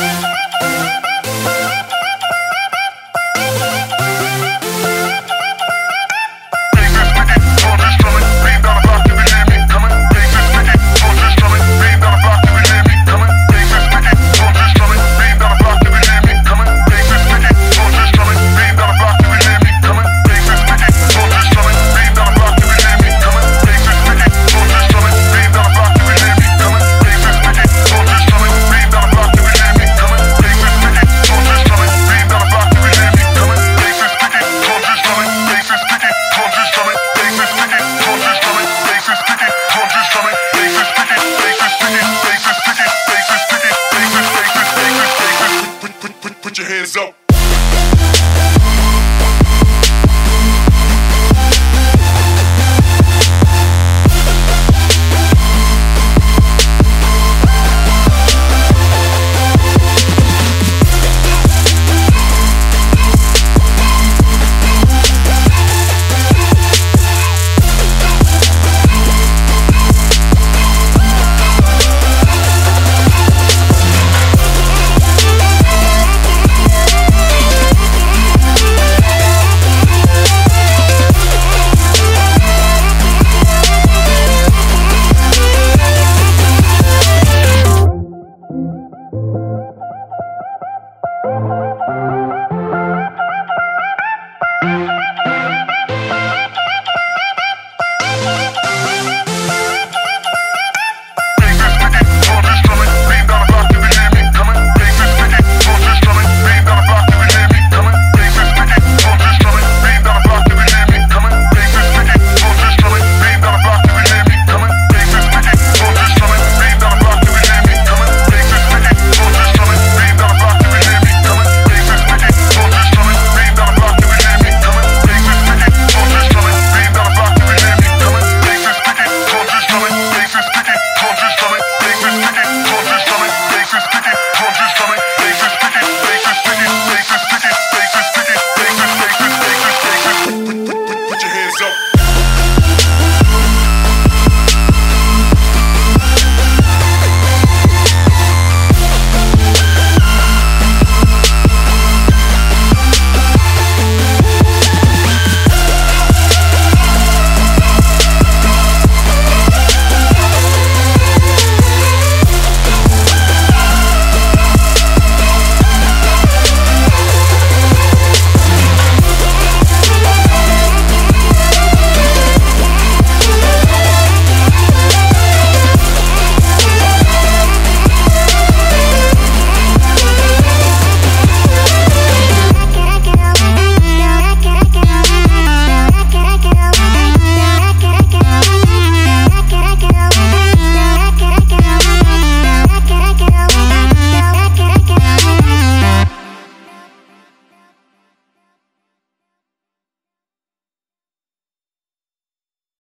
Bye. put your hands up. Bye.